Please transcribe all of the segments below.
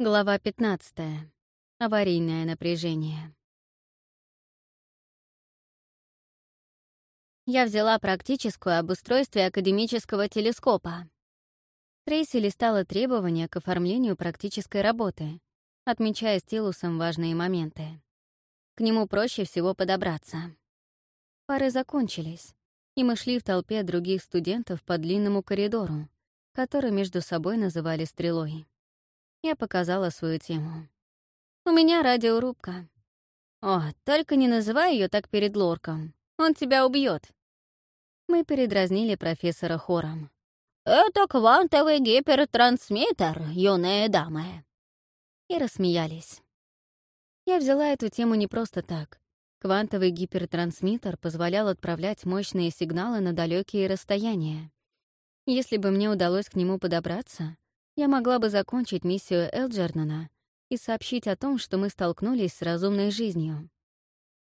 Глава 15. Аварийное напряжение. Я взяла практическую об устройстве академического телескопа. Трейси листала требования к оформлению практической работы, отмечая стилусом важные моменты. К нему проще всего подобраться. Пары закончились, и мы шли в толпе других студентов по длинному коридору, который между собой называли «стрелой». Я показала свою тему. «У меня радиорубка». «О, только не называй ее так перед Лорком. Он тебя убьет. Мы передразнили профессора хором. «Это квантовый гипертрансмиттер, юные дамы». И рассмеялись. Я взяла эту тему не просто так. Квантовый гипертрансмиттер позволял отправлять мощные сигналы на далекие расстояния. Если бы мне удалось к нему подобраться, я могла бы закончить миссию Элджернана и сообщить о том, что мы столкнулись с разумной жизнью.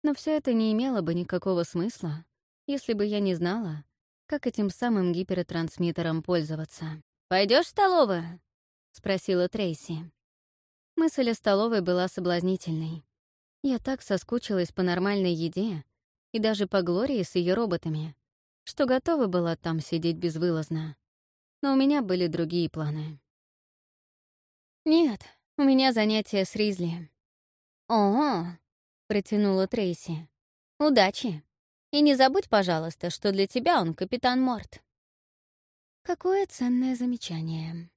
Но все это не имело бы никакого смысла, если бы я не знала, как этим самым гипертрансмиттером пользоваться. Пойдешь в столовую?» — спросила Трейси. Мысль о столовой была соблазнительной. Я так соскучилась по нормальной еде и даже по Глории с ее роботами, что готова была там сидеть безвылазно. Но у меня были другие планы. «Нет, у меня занятие с Ризли». «Ого!» — протянула Трейси. «Удачи. И не забудь, пожалуйста, что для тебя он капитан Морт». Какое ценное замечание.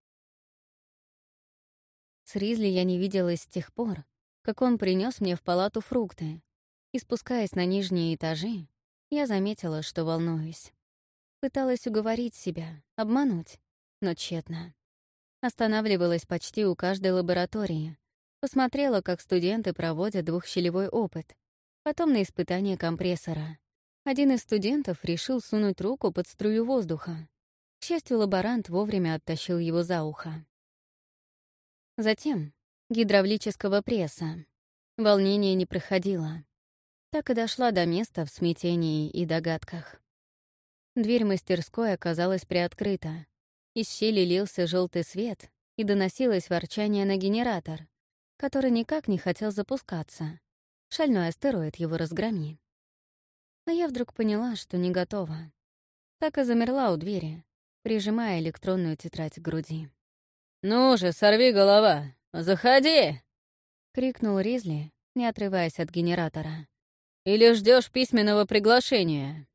С Ризли я не виделась с тех пор, как он принес мне в палату фрукты, и, спускаясь на нижние этажи, я заметила, что волнуюсь. Пыталась уговорить себя, обмануть, но тщетно. Останавливалась почти у каждой лаборатории. Посмотрела, как студенты проводят двухщелевой опыт. Потом на испытание компрессора. Один из студентов решил сунуть руку под струю воздуха. К счастью, лаборант вовремя оттащил его за ухо. Затем гидравлического пресса. Волнение не проходило. Так и дошла до места в смятении и догадках. Дверь мастерской оказалась приоткрыта. Из щели лился желтый свет, и доносилось ворчание на генератор, который никак не хотел запускаться. Шальной астероид его разгроми. А я вдруг поняла, что не готова. Так и замерла у двери, прижимая электронную тетрадь к груди. «Ну же, сорви голова! Заходи!» — крикнул Ризли, не отрываясь от генератора. «Или ждешь письменного приглашения?»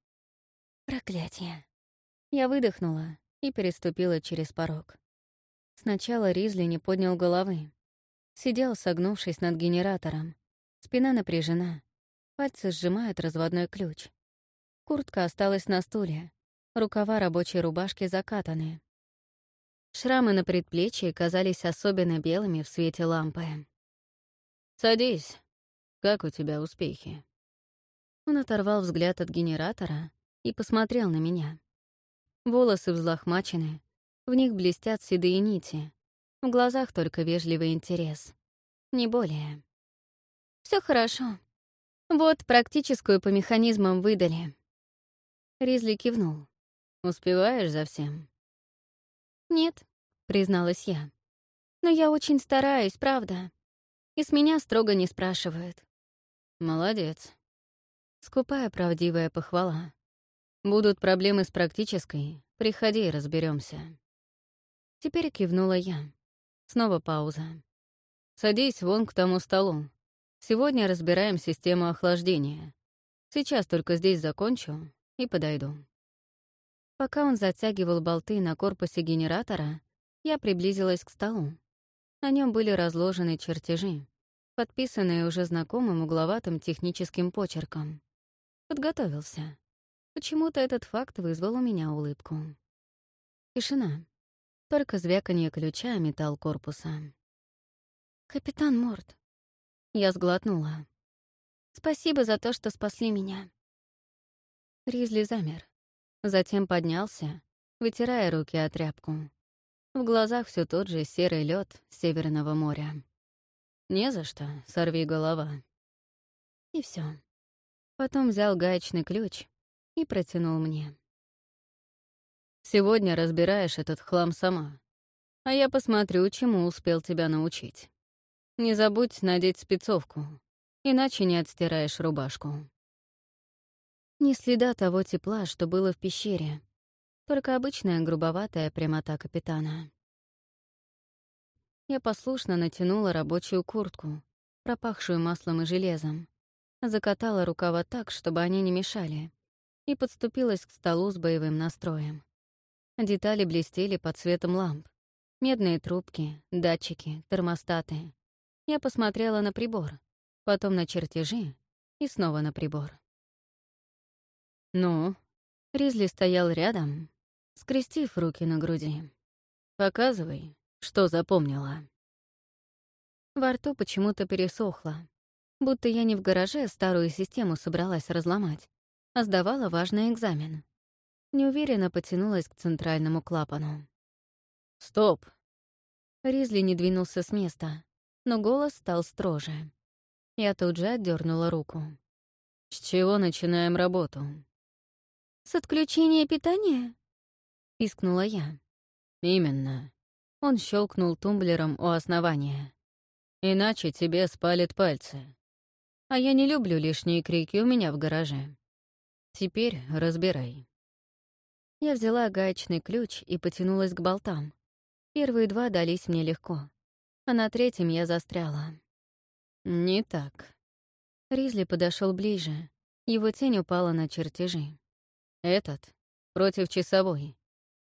Проклятие. Я выдохнула, и переступила через порог. Сначала Ризли не поднял головы. Сидел, согнувшись над генератором. Спина напряжена. Пальцы сжимают разводной ключ. Куртка осталась на стуле. Рукава рабочей рубашки закатаны. Шрамы на предплечье казались особенно белыми в свете лампы. «Садись. Как у тебя успехи?» Он оторвал взгляд от генератора и посмотрел на меня. Волосы взлохмачены, в них блестят седые нити. В глазах только вежливый интерес. Не более. Все хорошо. Вот практическую по механизмам выдали. Ризли кивнул. «Успеваешь за всем?» «Нет», — призналась я. «Но я очень стараюсь, правда. И с меня строго не спрашивают». «Молодец». Скупая правдивая похвала. Будут проблемы с практической, приходи, разберемся. Теперь кивнула я. Снова пауза. Садись вон к тому столу. Сегодня разбираем систему охлаждения. Сейчас только здесь закончу и подойду. Пока он затягивал болты на корпусе генератора, я приблизилась к столу. На нем были разложены чертежи, подписанные уже знакомым угловатым техническим почерком. Подготовился. Почему-то этот факт вызвал у меня улыбку. Тишина. Только звяканье ключа металл корпуса. «Капитан Морд». Я сглотнула. «Спасибо за то, что спасли меня». Ризли замер. Затем поднялся, вытирая руки о тряпку. В глазах все тот же серый лед Северного моря. «Не за что, сорви голова». И все. Потом взял гаечный ключ и протянул мне. «Сегодня разбираешь этот хлам сама, а я посмотрю, чему успел тебя научить». Не забудь надеть спецовку, иначе не отстираешь рубашку. Ни следа того тепла, что было в пещере, только обычная грубоватая прямота капитана. Я послушно натянула рабочую куртку, пропахшую маслом и железом, закатала рукава так, чтобы они не мешали, и подступилась к столу с боевым настроем. Детали блестели под светом ламп. Медные трубки, датчики, термостаты. Я посмотрела на прибор, потом на чертежи и снова на прибор. «Ну?» Ризли стоял рядом, скрестив руки на груди. «Показывай, что запомнила». Во рту почему-то пересохло, будто я не в гараже старую систему собралась разломать, а сдавала важный экзамен. Неуверенно потянулась к центральному клапану. «Стоп!» Ризли не двинулся с места, но голос стал строже. Я тут же отдернула руку. «С чего начинаем работу?» «С отключения питания?» — пискнула я. «Именно». Он щелкнул тумблером у основания. «Иначе тебе спалят пальцы. А я не люблю лишние крики у меня в гараже. Теперь разбирай». Я взяла гаечный ключ и потянулась к болтам. Первые два дались мне легко, а на третьем я застряла. Не так. Ризли подошел ближе. Его тень упала на чертежи. Этот против часовой.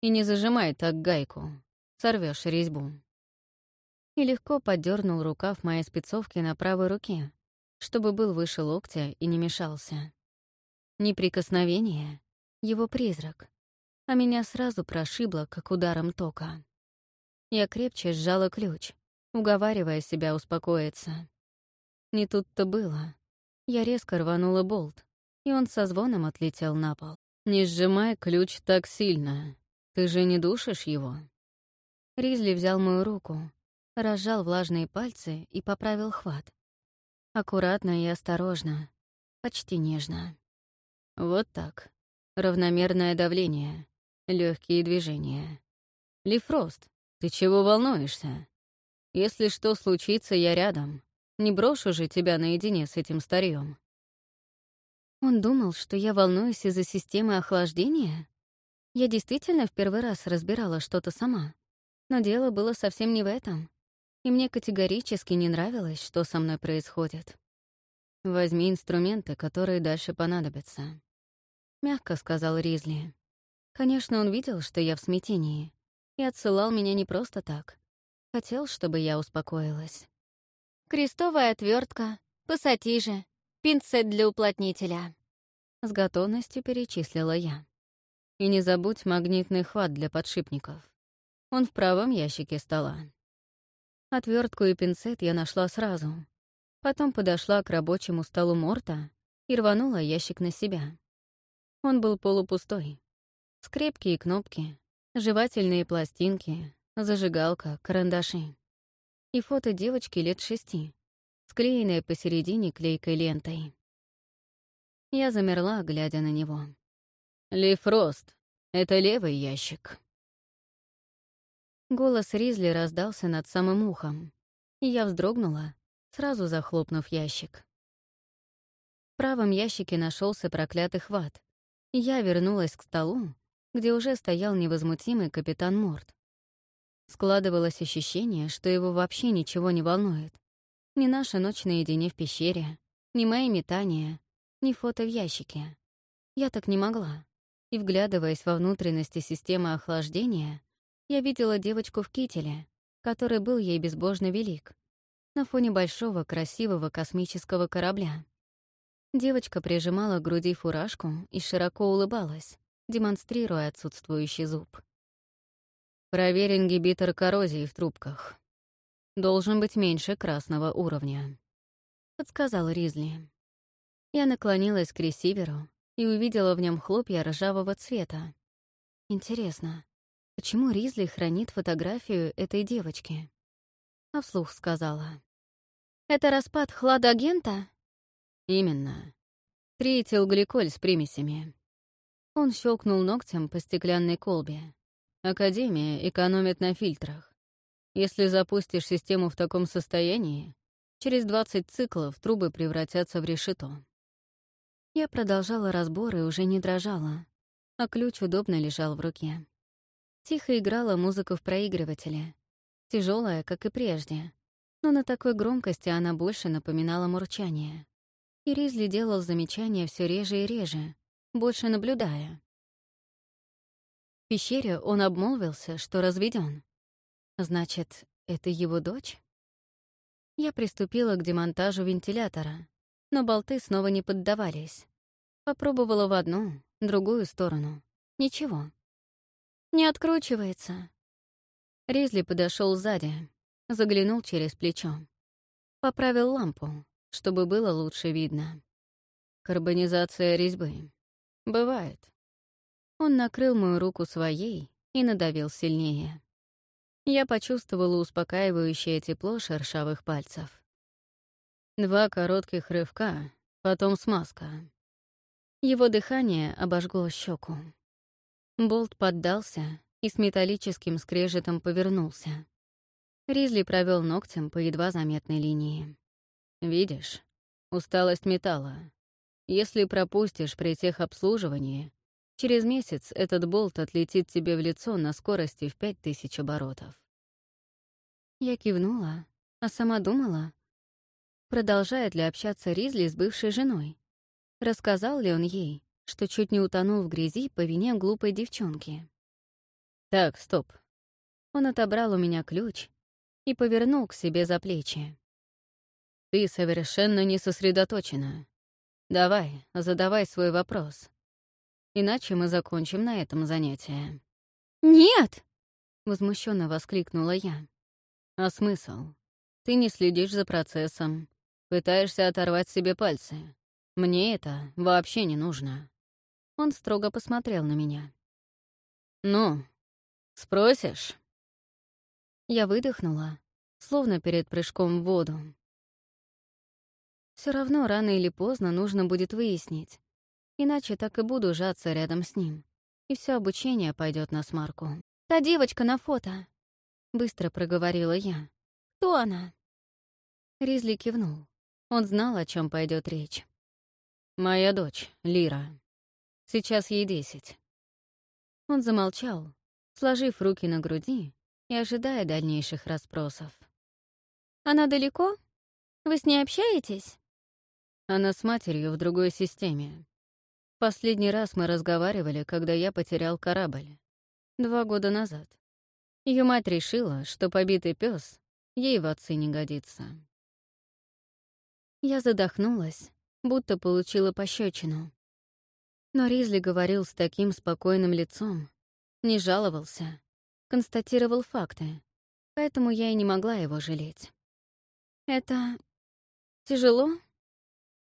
И не зажимай так гайку. Сорвешь резьбу. И легко поддернул рукав моей спецовки на правой руке, чтобы был выше локтя и не мешался. Неприкосновение — его призрак, а меня сразу прошибло, как ударом тока. Я крепче сжала ключ, уговаривая себя успокоиться. Не тут-то было. Я резко рванула болт, и он со звоном отлетел на пол. «Не сжимай ключ так сильно. Ты же не душишь его?» Ризли взял мою руку, разжал влажные пальцы и поправил хват. Аккуратно и осторожно, почти нежно. Вот так. Равномерное давление, легкие движения. Лифрост, ты чего волнуешься? Если что случится, я рядом. Не брошу же тебя наедине с этим старьем. Он думал, что я волнуюсь из-за системы охлаждения? Я действительно в первый раз разбирала что-то сама. Но дело было совсем не в этом. И мне категорически не нравилось, что со мной происходит. Возьми инструменты, которые дальше понадобятся. — мягко сказал Ризли. Конечно, он видел, что я в смятении, и отсылал меня не просто так. Хотел, чтобы я успокоилась. «Крестовая отвертка, пассатижи, пинцет для уплотнителя», — с готовностью перечислила я. «И не забудь магнитный хват для подшипников. Он в правом ящике стола». Отвертку и пинцет я нашла сразу. Потом подошла к рабочему столу Морта и рванула ящик на себя. Он был полупустой. Скрепки и кнопки, жевательные пластинки, зажигалка, карандаши. И фото девочки лет шести, склеенное посередине клейкой лентой. Я замерла, глядя на него. «Ли Фрост, это левый ящик». Голос Ризли раздался над самым ухом, и я вздрогнула, сразу захлопнув ящик. В правом ящике нашелся проклятый хват, я вернулась к столу, где уже стоял невозмутимый капитан Морт. Складывалось ощущение, что его вообще ничего не волнует. Ни наша ночь наедине в пещере, ни мои метания, ни фото в ящике. Я так не могла. И, вглядываясь во внутренности системы охлаждения, я видела девочку в кителе, который был ей безбожно велик, на фоне большого красивого космического корабля. Девочка прижимала к груди фуражку и широко улыбалась, демонстрируя отсутствующий зуб. «Проверь ингибитор коррозии в трубках. Должен быть меньше красного уровня», — подсказал Ризли. Я наклонилась к ресиверу и увидела в нем хлопья ржавого цвета. Интересно, почему Ризли хранит фотографию этой девочки? А вслух сказала. «Это распад хладагента?» «Именно. Триэтилгликоль с примесями». Он щелкнул ногтем по стеклянной колбе. «Академия экономит на фильтрах. Если запустишь систему в таком состоянии, через 20 циклов трубы превратятся в решето. Я продолжала разбор и уже не дрожала, а ключ удобно лежал в руке. Тихо играла музыка в проигрывателе, тяжелая, как и прежде, но на такой громкости она больше напоминала мурчание. И Ризли делал замечания все реже и реже, больше наблюдая. В пещере он обмолвился, что разведен. Значит, это его дочь? Я приступила к демонтажу вентилятора, но болты снова не поддавались. Попробовала в одну, другую сторону. Ничего. Не откручивается. Ризли подошел сзади, заглянул через плечо. Поправил лампу, чтобы было лучше видно. Карбонизация резьбы. Бывает. Он накрыл мою руку своей и надавил сильнее. Я почувствовала успокаивающее тепло шершавых пальцев. Два коротких рывка, потом смазка. Его дыхание обожгло щеку. Болт поддался и с металлическим скрежетом повернулся. Ризли провел ногтем по едва заметной линии. «Видишь, усталость металла. Если пропустишь при техобслуживании, Через месяц этот болт отлетит тебе в лицо на скорости в пять тысяч оборотов. Я кивнула, а сама думала, продолжает ли общаться Ризли с бывшей женой. Рассказал ли он ей, что чуть не утонул в грязи по вине глупой девчонки? Так, стоп. Он отобрал у меня ключ и повернул к себе за плечи. Ты совершенно не сосредоточена. Давай, задавай свой вопрос. Иначе мы закончим на этом занятие. «Нет!» — возмущенно воскликнула я. «А смысл? Ты не следишь за процессом, пытаешься оторвать себе пальцы. Мне это вообще не нужно». Он строго посмотрел на меня. «Ну, спросишь?» Я выдохнула, словно перед прыжком в воду. Все равно рано или поздно нужно будет выяснить, Иначе так и буду жаться рядом с ним. И все обучение пойдет на смарку. «Та девочка на фото», — быстро проговорила я. «Кто она?» Ризли кивнул. Он знал, о чем пойдет речь. «Моя дочь, Лира. Сейчас ей десять». Он замолчал, сложив руки на груди и ожидая дальнейших расспросов. «Она далеко? Вы с ней общаетесь?» Она с матерью в другой системе. Последний раз мы разговаривали, когда я потерял корабль. Два года назад. Ее мать решила, что побитый пес ей в отцы не годится. Я задохнулась, будто получила пощечину. Но Ризли говорил с таким спокойным лицом, не жаловался, констатировал факты, поэтому я и не могла его жалеть. «Это тяжело?» —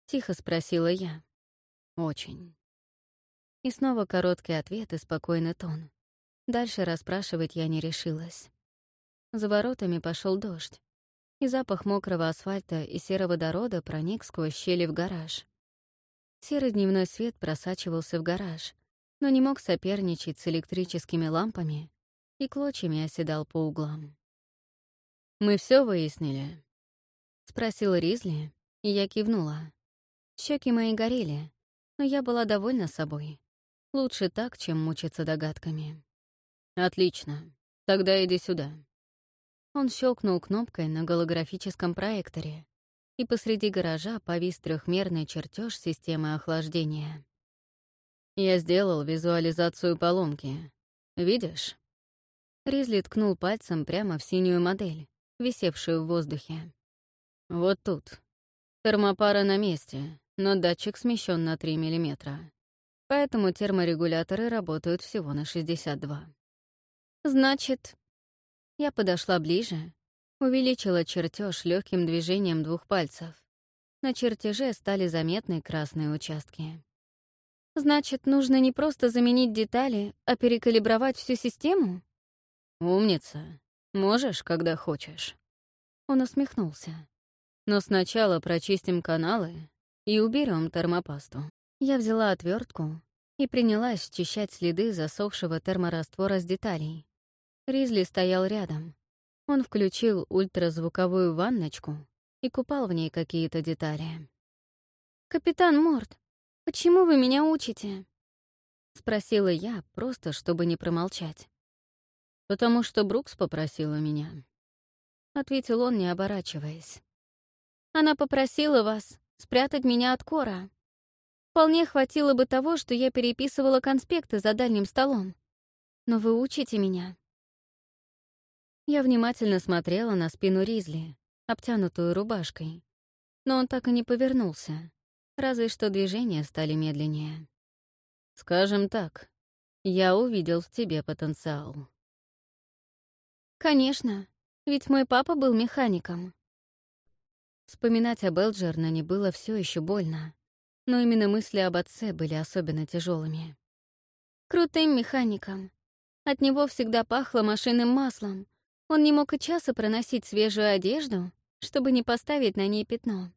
тихо спросила я. Очень. И снова короткий ответ и спокойный тон. Дальше расспрашивать я не решилась. За воротами пошел дождь, и запах мокрого асфальта и сероводорода проник сквозь щели в гараж. Серый дневной свет просачивался в гараж, но не мог соперничать с электрическими лампами и клочьями оседал по углам. «Мы все выяснили?» — спросил Ризли, и я кивнула. Щеки мои горели, но я была довольна собой. Лучше так, чем мучиться догадками. «Отлично. Тогда иди сюда». Он щелкнул кнопкой на голографическом проекторе, и посреди гаража повис трехмерный чертеж системы охлаждения. Я сделал визуализацию поломки. Видишь? Ризли ткнул пальцем прямо в синюю модель, висевшую в воздухе. Вот тут. Термопара на месте, но датчик смещен на 3 мм. Поэтому терморегуляторы работают всего на 62. Значит, я подошла ближе, увеличила чертеж легким движением двух пальцев. На чертеже стали заметны красные участки. Значит, нужно не просто заменить детали, а перекалибровать всю систему? Умница. Можешь, когда хочешь. Он усмехнулся. Но сначала прочистим каналы и уберем термопасту. Я взяла отвертку и принялась счищать следы засохшего термораствора с деталей. Ризли стоял рядом. Он включил ультразвуковую ванночку и купал в ней какие-то детали. «Капитан Морт, почему вы меня учите?» — спросила я, просто чтобы не промолчать. «Потому что Брукс попросила меня», — ответил он, не оборачиваясь. «Она попросила вас спрятать меня от Кора. Вполне хватило бы того, что я переписывала конспекты за дальним столом. Но вы учите меня». Я внимательно смотрела на спину Ризли, обтянутую рубашкой, но он так и не повернулся, разве что движения стали медленнее. «Скажем так, я увидел в тебе потенциал». «Конечно, ведь мой папа был механиком». Вспоминать об Элджернане было все еще больно, но именно мысли об отце были особенно тяжелыми. Крутым механиком. От него всегда пахло машинным маслом. Он не мог и часа проносить свежую одежду, чтобы не поставить на ней пятно.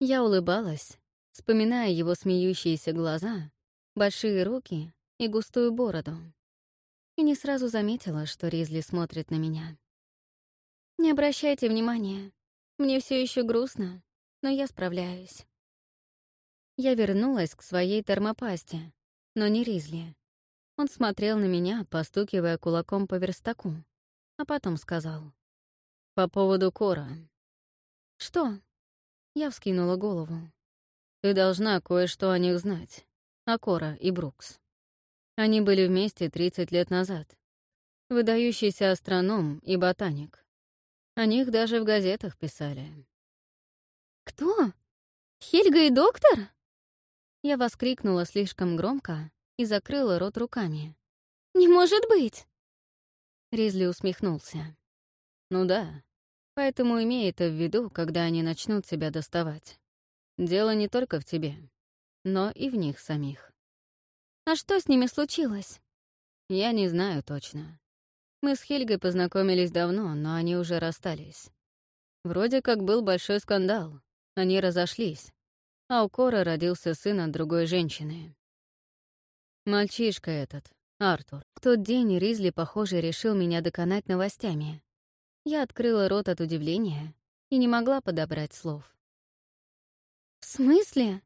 Я улыбалась, вспоминая его смеющиеся глаза, большие руки и густую бороду и не сразу заметила, что Ризли смотрит на меня. «Не обращайте внимания. Мне все еще грустно, но я справляюсь». Я вернулась к своей термопасте, но не Ризли. Он смотрел на меня, постукивая кулаком по верстаку, а потом сказал. «По поводу Кора». «Что?» Я вскинула голову. «Ты должна кое-что о них знать. О Кора и Брукс». Они были вместе 30 лет назад. Выдающийся астроном и ботаник. О них даже в газетах писали. «Кто? Хельга и доктор?» Я воскликнула слишком громко и закрыла рот руками. «Не может быть!» Ризли усмехнулся. «Ну да, поэтому имей это в виду, когда они начнут тебя доставать. Дело не только в тебе, но и в них самих». А что с ними случилось? Я не знаю точно. Мы с Хельгой познакомились давно, но они уже расстались. Вроде как был большой скандал. Они разошлись. А у Кора родился сын от другой женщины. Мальчишка этот, Артур. В тот день Ризли, похоже, решил меня доконать новостями. Я открыла рот от удивления и не могла подобрать слов. «В смысле?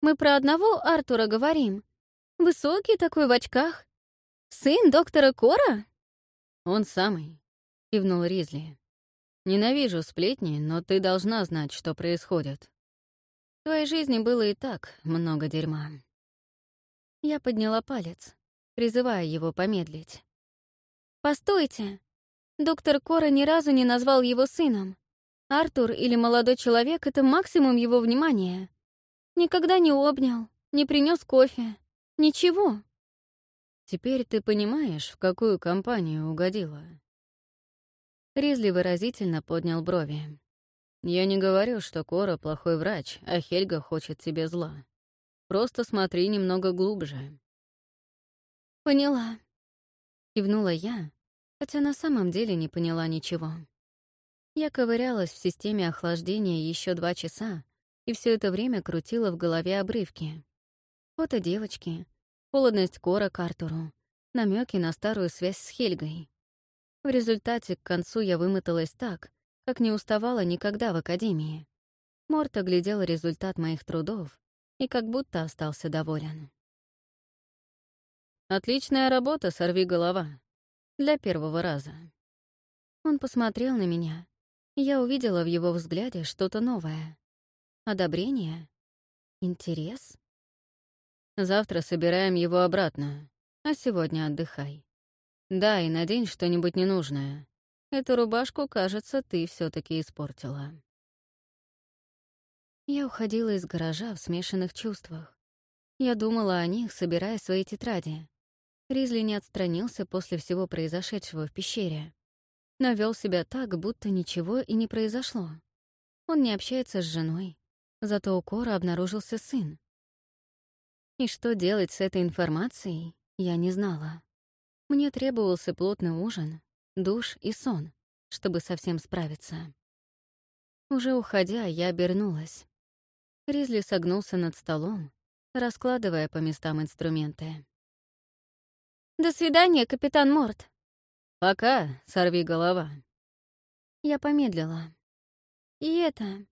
Мы про одного Артура говорим, Высокий такой в очках. Сын доктора Кора? Он самый, кивнул Ризли. Ненавижу сплетни, но ты должна знать, что происходит. В твоей жизни было и так много дерьма. Я подняла палец, призывая его помедлить. «Постойте! Доктор Кора ни разу не назвал его сыном. Артур или молодой человек — это максимум его внимания. Никогда не обнял, не принес кофе, Ничего. Теперь ты понимаешь, в какую компанию угодила. Ризли выразительно поднял брови. Я не говорю, что Кора плохой врач, а Хельга хочет тебе зла. Просто смотри немного глубже. Поняла. Кивнула я, хотя на самом деле не поняла ничего. Я ковырялась в системе охлаждения еще два часа и все это время крутила в голове обрывки. Фото девочки, холодность Кора к Артуру, намеки на старую связь с Хельгой. В результате к концу я вымоталась так, как не уставала никогда в академии. Морт оглядел результат моих трудов и как будто остался доволен. «Отличная работа, сорви голова. Для первого раза». Он посмотрел на меня, и я увидела в его взгляде что-то новое. Одобрение? Интерес? Завтра собираем его обратно, а сегодня отдыхай. Да, и надень что-нибудь ненужное. Эту рубашку, кажется, ты все таки испортила. Я уходила из гаража в смешанных чувствах. Я думала о них, собирая свои тетради. Ризли не отстранился после всего произошедшего в пещере, но вел себя так, будто ничего и не произошло. Он не общается с женой, зато у Кора обнаружился сын. И что делать с этой информацией, я не знала. Мне требовался плотный ужин, душ и сон, чтобы совсем справиться. Уже уходя, я обернулась. Ризли согнулся над столом, раскладывая по местам инструменты. «До свидания, капитан Морт!» Пока, сорви голова. Я помедлила. И это...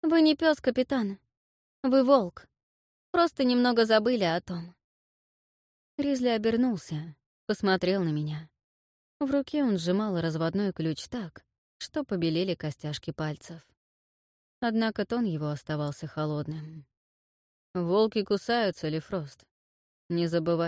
Вы не пес, капитан. Вы волк. Просто немного забыли о том. Ризли обернулся, посмотрел на меня. В руке он сжимал разводной ключ так, что побелели костяшки пальцев. Однако тон его оставался холодным. «Волки кусаются, Лефрост. Не забывай».